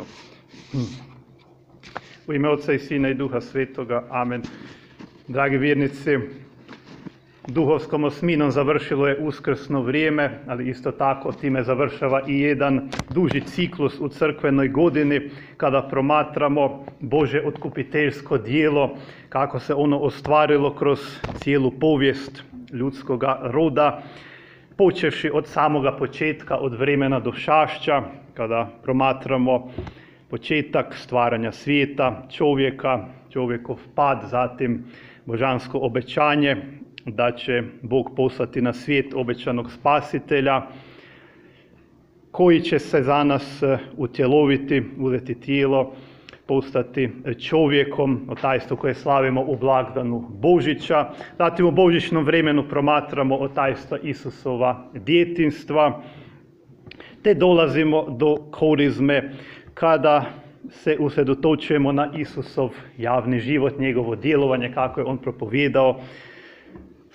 Evo. U ime Oca i Sina i Duha Svetoga. Amen. Dragi vjernici, duhovskom osminom završilo je uskrsno vrijeme, ali isto tako time završava i jedan duži ciklus u crkvenoj godini kada promatramo Bože otkupiteljsko dijelo, kako se ono ostvarilo kroz cijelu povijest ljudskoga roda, počevši od samoga početka, od vremena do šašća, kada promatramo početak stvaranja svijeta, čovjeka, čovjekov pad, zatim božansko obećanje da će Bog poslati na svijet obećanog spasitelja, koji će se za nas utjeloviti, uzeti tijelo, postati čovjekom, o tajstvu koje slavimo u blagdanu Božića. Zatim u božićnom vremenu promatramo o tajstva Isusova djetinstva, te dolazimo do korizme kada se usredotočujemo na Isusov javni život, njegovo djelovanje, kako je on propovjedao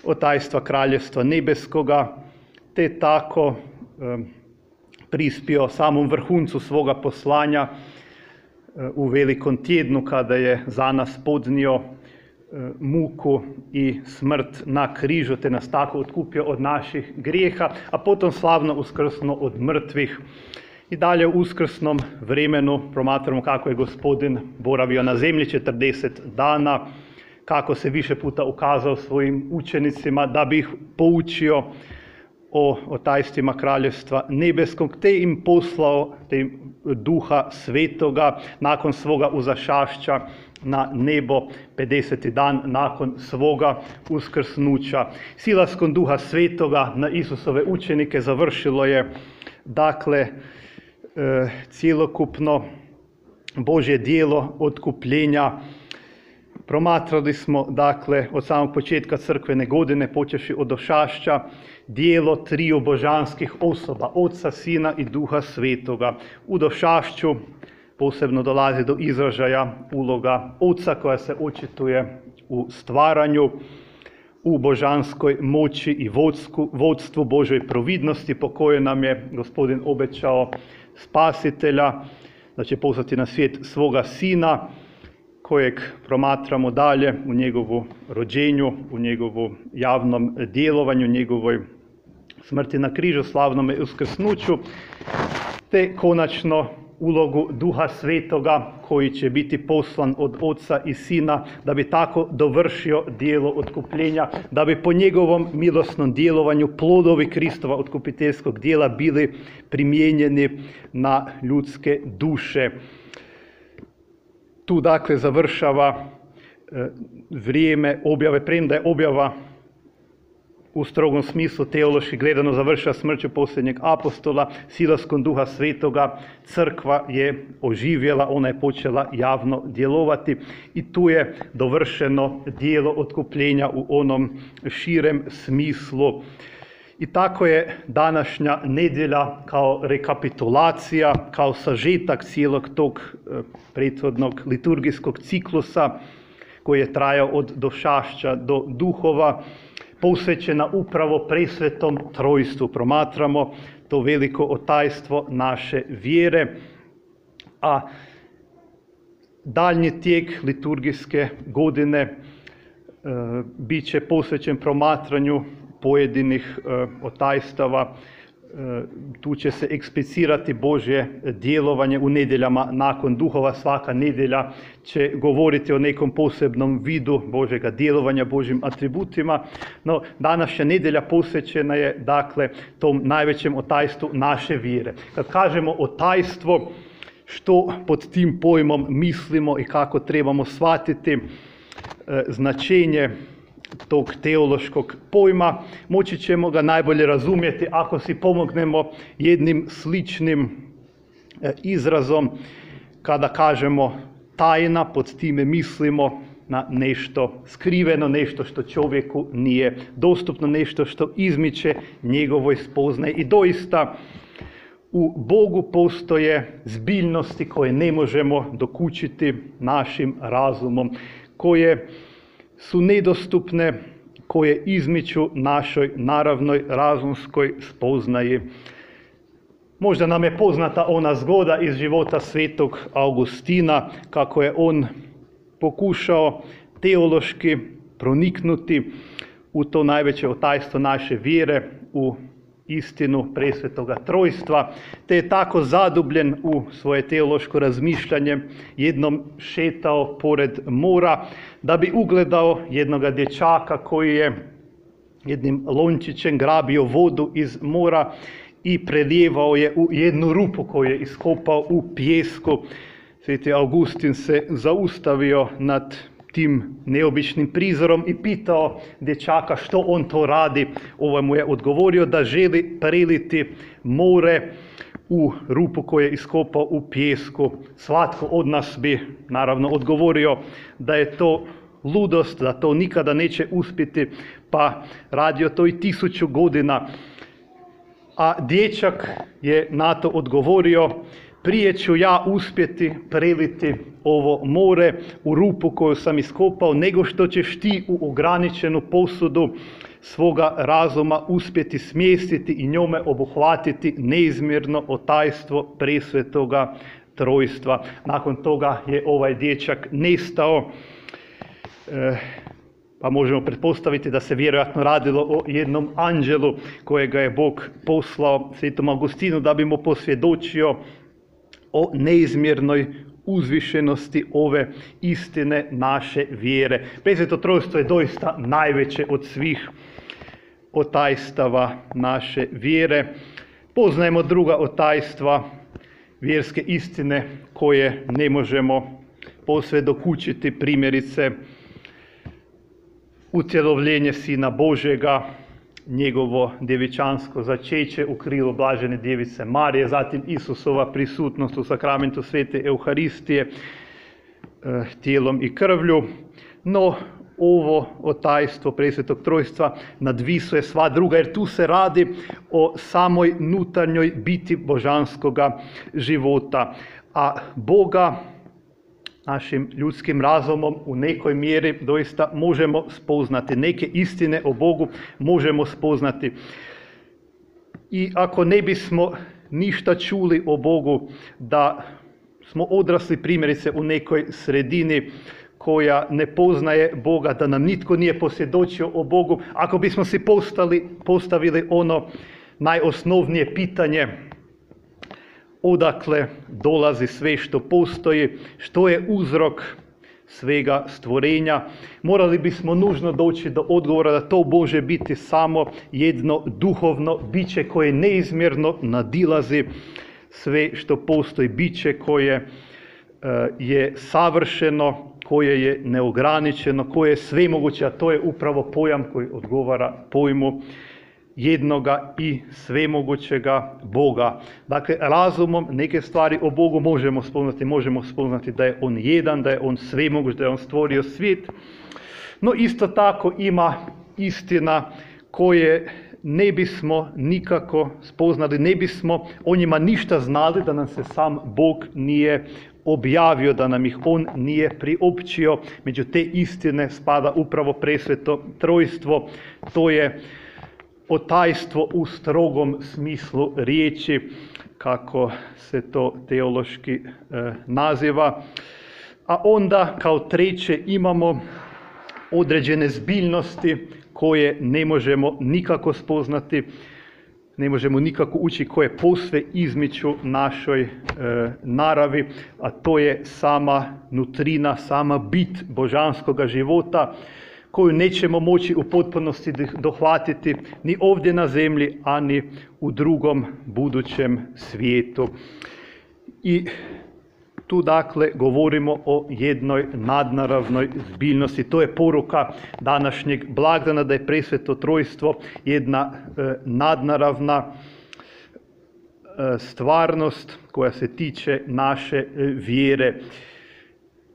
o tajstva kraljevstva nebeskoga, te tako prispio samom vrhuncu svoga poslanja u velikom tjednu kada je za nas podnio muku i smrt na križu, te nas tako otkupio od naših grijeha, a potom slavno uskrsno od mrtvih. I dalje u uskrsnom vremenu promatramo kako je gospodin boravio na zemlji 40 dana, kako se više puta ukazao svojim učenicima da bi ih poučio o, o tajstvima kraljevstva nebeskog, te im poslao te im duha svetoga nakon svoga uzašašća na nebo 50. dan nakon svoga uskrsnuća. Silaskom duha svetoga na Isusove učenike završilo je dakle e, cjelokupno Božje dijelo otkupljenja Promatrali smo, dakle, od samog početka crkvene godine, počeši od ošašća, dijelo triju božanskih osoba, Oca, Sina i Duha Svetoga. U došašću posebno dolazi do izražaja uloga Oca koja se očituje u stvaranju, u božanskoj moći i vodstvu, vodstvu Božoj providnosti po kojoj nam je gospodin obećao spasitelja, da će poslati na svijet svoga sina, kojeg promatramo dalje u njegovu rođenju, u njegovu javnom djelovanju, njegovoj smrti na križu, slavnome uskrsnuću, te konačno ulogu Duha Svetoga koji će biti poslan od Oca i Sina da bi tako dovršio dijelo otkupljenja, da bi po njegovom milosnom djelovanju plodovi Kristova otkupiteljskog dijela bili primijenjeni na ljudske duše. Tu dakle završava e, vrijeme objave, premda je objava u strogom smislu teološki gledano završila smrću posljednjeg apostola, silaskom duha svetoga, crkva je oživjela, ona je počela javno djelovati i tu je dovršeno dijelo otkupljenja u onom širem smislu. I tako je današnja nedjelja kao rekapitulacija, kao sažetak cijelog tog e, prethodnog liturgijskog ciklusa koji je trajao od došašća do duhova, posvećena upravo presvetom trojstvu. Promatramo to veliko otajstvo naše vjere, a daljnji tijek liturgijske godine e, bit će posvećen promatranju pojedinih e, otajstava, e, tu će se eksplicirati Božje djelovanje u nedjeljama nakon duhova. Svaka nedjelja će govoriti o nekom posebnom vidu Božjega djelovanja, Božjim atributima. No, današnja nedjelja posvećena je dakle tom najvećem otajstvu naše vjere. Kad kažemo otajstvo, što pod tim pojmom mislimo i kako trebamo shvatiti e, značenje tog teološkog pojma, moći ćemo ga najbolje razumjeti ako si pomognemo jednim sličnim e, izrazom kada kažemo tajna, pod time mislimo na nešto skriveno, nešto što čovjeku nije dostupno, nešto što izmiče njegovoj spoznaje. I doista u Bogu postoje zbiljnosti koje ne možemo dokučiti našim razumom, koje su nedostupne koje izmiču našoj naravnoj razumskoj spoznaji. Možda nam je poznata ona zgoda iz života svetog Augustina, kako je on pokušao teološki proniknuti u to najveće otajstvo naše vjere, u istinu presvetoga trojstva, te je tako zadubljen u svoje teološko razmišljanje jednom šetao pored mora da bi ugledao jednoga dječaka koji je jednim lončićem grabio vodu iz mora i prelijevao je u jednu rupu koju je iskopao u pjesku. Sveti Augustin se zaustavio nad tim neobičnim prizorom i pitao dječaka što on to radi. Ovaj mu je odgovorio da želi preliti more u rupu koju je iskopao u pjesku. Svatko od nas bi naravno odgovorio da je to ludost, da to nikada neće uspjeti, pa radio to i tisuću godina. A dječak je na to odgovorio, prije ću ja uspjeti preliti ovo more u rupu koju sam iskopao, nego što ćeš ti u ograničenu posudu svoga razuma uspjeti smjestiti i njome obuhvatiti neizmjerno otajstvo presvetoga trojstva. Nakon toga je ovaj dječak nestao. E, pa možemo pretpostaviti da se vjerojatno radilo o jednom anđelu kojega je Bog poslao svetom Augustinu da bi mu posvjedočio o neizmjernoj uzvišenosti ove istine naše vjere. Presveto trojstvo je doista najveće od svih otajstava naše vjere. Poznajemo druga otajstva vjerske istine koje ne možemo posve dokučiti, primjerice utjelovljenje Sina Božega, njegovo djevičansko začeće u krilu blažene djevice Marije, zatim Isusova prisutnost u sakramentu svete Euharistije eh, tijelom i krvlju. No, ovo otajstvo presvetog trojstva nadvisuje sva druga, jer tu se radi o samoj nutarnjoj biti božanskoga života. A Boga našim ljudskim razumom u nekoj mjeri doista možemo spoznati. Neke istine o Bogu možemo spoznati. I ako ne bismo ništa čuli o Bogu, da smo odrasli primjerice u nekoj sredini koja ne poznaje Boga, da nam nitko nije posvjedočio o Bogu, ako bismo si postali, postavili ono najosnovnije pitanje, odakle dolazi sve što postoji, što je uzrok svega stvorenja. Morali bismo nužno doći do odgovora da to može biti samo jedno duhovno biće koje neizmjerno nadilazi sve što postoji, biće koje e, je savršeno, koje je neograničeno, koje je svemoguće, a to je upravo pojam koji odgovara pojmu jednoga i svemogućega Boga. Dakle, razumom neke stvari o Bogu možemo spoznati, možemo spoznati da je On jedan, da je On svemoguć, da je On stvorio svijet, no isto tako ima istina koje ne bismo nikako spoznali, ne bismo o njima ništa znali da nam se sam Bog nije objavio, da nam ih On nije priopćio. Među te istine spada upravo presveto trojstvo, to je otajstvo u strogom smislu riječi, kako se to teološki e, naziva. A onda kao treće imamo određene zbiljnosti koje ne možemo nikako spoznati, ne možemo nikako ući koje posve izmiču našoj e, naravi, a to je sama nutrina, sama bit božanskoga života, koju nećemo moći u potpunosti dohvatiti ni ovdje na zemlji, a ni u drugom budućem svijetu. I tu dakle govorimo o jednoj nadnaravnoj zbiljnosti. To je poruka današnjeg blagdana da je presveto trojstvo jedna e, nadnaravna e, stvarnost koja se tiče naše e, vjere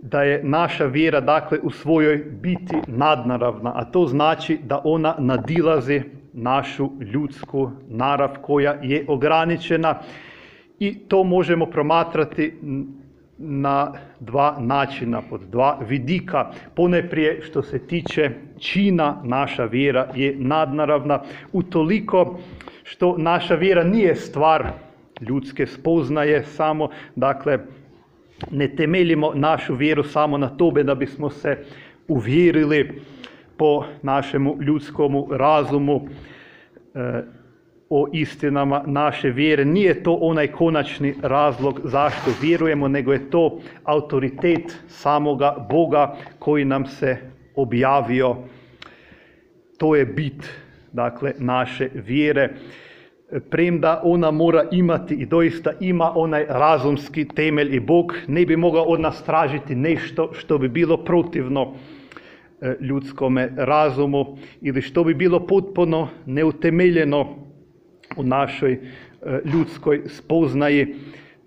da je naša vjera dakle u svojoj biti nadnaravna, a to znači da ona nadilazi našu ljudsku narav koja je ograničena i to možemo promatrati na dva načina, pod dva vidika. Poneprije što se tiče čina, naša vjera je nadnaravna utoliko što naša vjera nije stvar ljudske spoznaje samo, dakle, ne temeljimo našu vjeru samo na tobe da bismo se uvjerili po našemu ljudskom razumu e, o istinama naše vjere. Nije to onaj konačni razlog zašto vjerujemo, nego je to autoritet samoga Boga koji nam se objavio. To je bit dakle, naše vjere. Premda ona mora imati i doista ima onaj razumski temelj i Bog ne bi mogao od nas tražiti nešto što bi bilo protivno e, ljudskome razumu ili što bi bilo potpuno neutemeljeno u našoj e, ljudskoj spoznaji.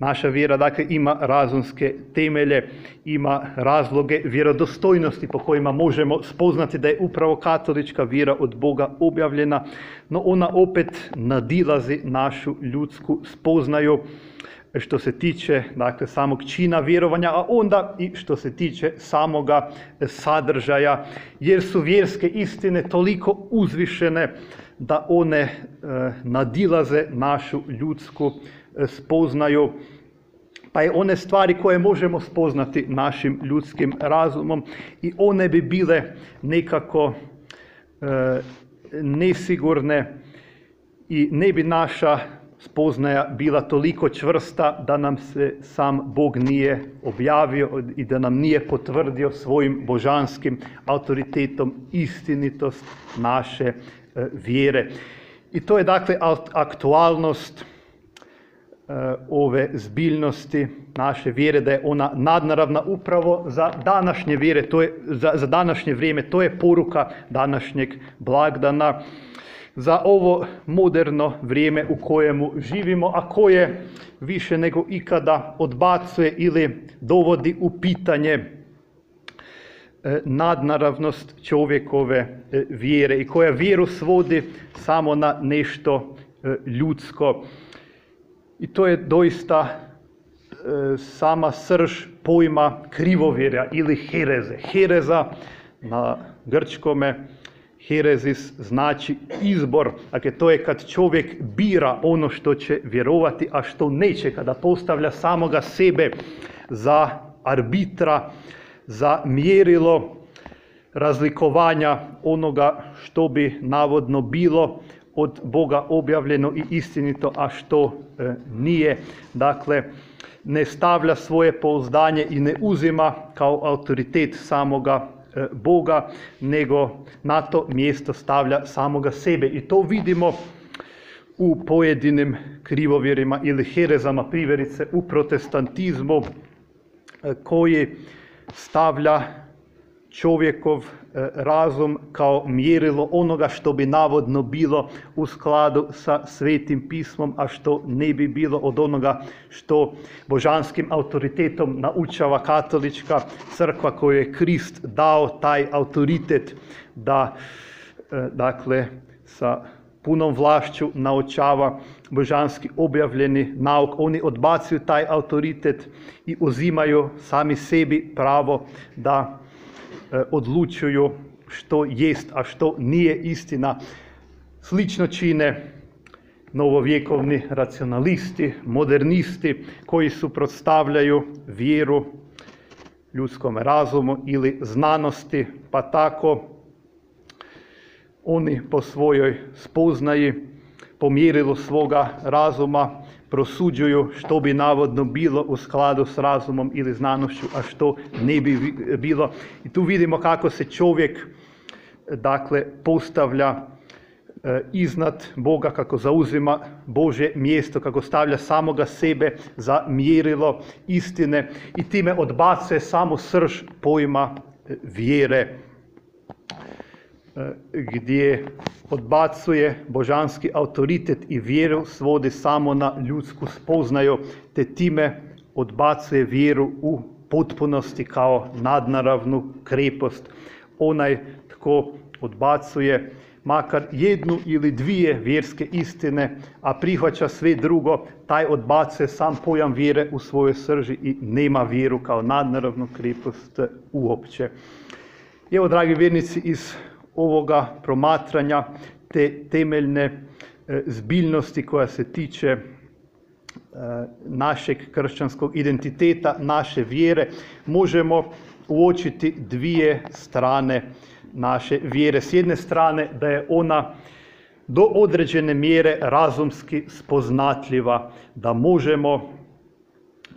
Naša vjera dakle ima razumske temelje, ima razloge vjerodostojnosti po kojima možemo spoznati da je upravo katolička vjera od Boga objavljena, no ona opet nadilazi našu ljudsku spoznaju što se tiče dakle, samog čina vjerovanja, a onda i što se tiče samoga sadržaja, jer su vjerske istine toliko uzvišene da one e, nadilaze našu ljudsku e, spoznaju, pa je one stvari koje možemo spoznati našim ljudskim razumom i one bi bile nekako e, nesigurne i ne bi naša spoznaja bila toliko čvrsta da nam se sam Bog nije objavio i da nam nije potvrdio svojim božanskim autoritetom istinitost naše e, vjere. I to je dakle aktualnost ove zbiljnosti naše vjere, da je ona nadnaravna upravo za današnje vjere, to je, za, za današnje vrijeme, to je poruka današnjeg blagdana za ovo moderno vrijeme u kojemu živimo, a koje više nego ikada odbacuje ili dovodi u pitanje e, nadnaravnost čovjekove e, vjere i koja vjeru svodi samo na nešto ljudsko. I to je doista sama srž pojma krivovjerja ili hereze. Hereza na grčkome Herezis znači izbor, dakle to je kad čovjek bira ono što će vjerovati, a što neće, kada postavlja samoga sebe za arbitra, za mjerilo razlikovanja onoga što bi navodno bilo od Boga objavljeno i istinito, a što e, nije. Dakle, ne stavlja svoje pouzdanje i ne uzima kao autoritet samoga E, Boga, nego na to mjesto stavlja samoga sebe. I to vidimo u pojedinim krivovjerima ili herezama, priverice u protestantizmu, e, koji stavlja čovjekov e, razum kao mjerilo onoga što bi navodno bilo u skladu sa svetim pismom, a što ne bi bilo od onoga što božanskim autoritetom naučava katolička crkva koju je Krist dao taj autoritet da e, dakle sa punom vlašću naučava božanski objavljeni nauk. Oni odbacuju taj autoritet i uzimaju sami sebi pravo da odlučuju što jest, a što nije istina. Slično čine novovjekovni racionalisti, modernisti koji suprotstavljaju vjeru ljudskom razumu ili znanosti, pa tako oni po svojoj spoznaji, po mjerilu svoga razuma prosuđuju što bi navodno bilo u skladu s razumom ili znanošću, a što ne bi bilo. I tu vidimo kako se čovjek dakle postavlja e, iznad Boga, kako zauzima Bože mjesto, kako stavlja samoga sebe za mjerilo istine i time odbacuje samo srž pojma e, vjere gdje odbacuje božanski autoritet i vjeru svodi samo na ljudsku spoznaju, te time odbacuje vjeru u potpunosti kao nadnaravnu krepost. Onaj tko odbacuje makar jednu ili dvije vjerske istine, a prihvaća sve drugo, taj odbacuje sam pojam vjere u svojoj srži i nema vjeru kao nadnaravnu krepost uopće. Evo, dragi vjernici, iz ovoga promatranja te temeljne e, zbiljnosti koja se tiče našeg kršćanskog identiteta, naše vjere, možemo uočiti dvije strane naše vjere. S jedne strane da je ona do određene mjere razumski spoznatljiva, da možemo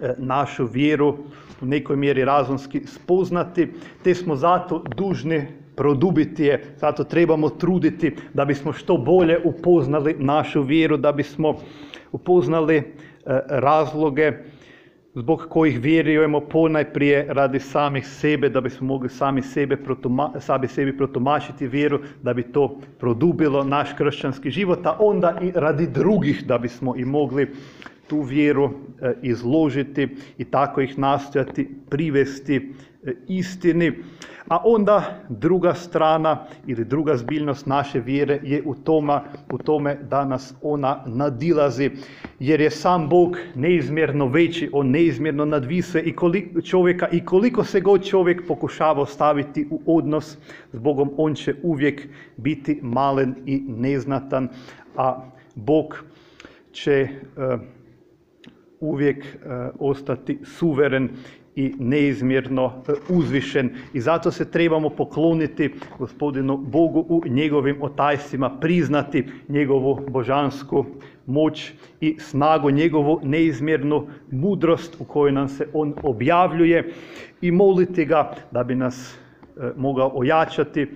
e, našu vjeru u nekoj mjeri razumski spoznati, te smo zato dužni produbiti je, zato trebamo truditi da bismo što bolje upoznali našu vjeru, da bismo upoznali e, razloge zbog kojih vjerujemo ponajprije radi samih sebe, da bismo mogli sami sebe sami sebi protumačiti vjeru, da bi to produbilo naš kršćanski život, a onda i radi drugih da bismo i mogli tu vjeru e, izložiti i tako ih nastojati privesti e, istini. A onda druga strana ili druga zbiljnost naše vjere je u, toma, u tome da nas ona nadilazi, jer je sam Bog neizmjerno veći, on neizmjerno nadvise i koliko, čovjeka i koliko se god čovjek pokušava staviti u odnos s Bogom, on će uvijek biti malen i neznatan, a Bog će uh, uvijek uh, ostati suveren i neizmjerno e, uzvišen. I zato se trebamo pokloniti gospodinu Bogu u njegovim otajstvima, priznati njegovu božansku moć i snagu, njegovu neizmjernu mudrost u kojoj nam se on objavljuje i moliti ga da bi nas e, mogao ojačati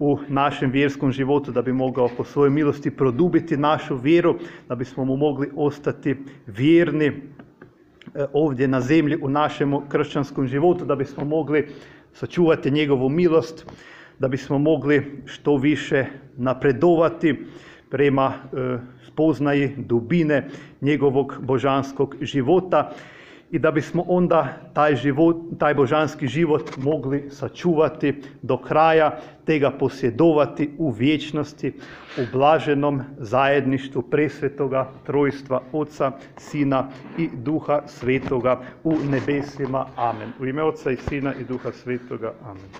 u našem vjerskom životu, da bi mogao po svojoj milosti produbiti našu vjeru, da bismo mu mogli ostati vjerni E, ovdje na zemlji u našem kršćanskom životu, da bismo mogli sačuvati njegovu milost, da bismo mogli što više napredovati prema e, spoznaji dubine njegovog božanskog života i da bismo onda taj, život, taj božanski život mogli sačuvati do kraja, te ga posjedovati u vječnosti, u blaženom zajedništvu presvetoga trojstva Oca, Sina i Duha Svetoga u nebesima. Amen. U ime Oca i Sina i Duha Svetoga. Amen.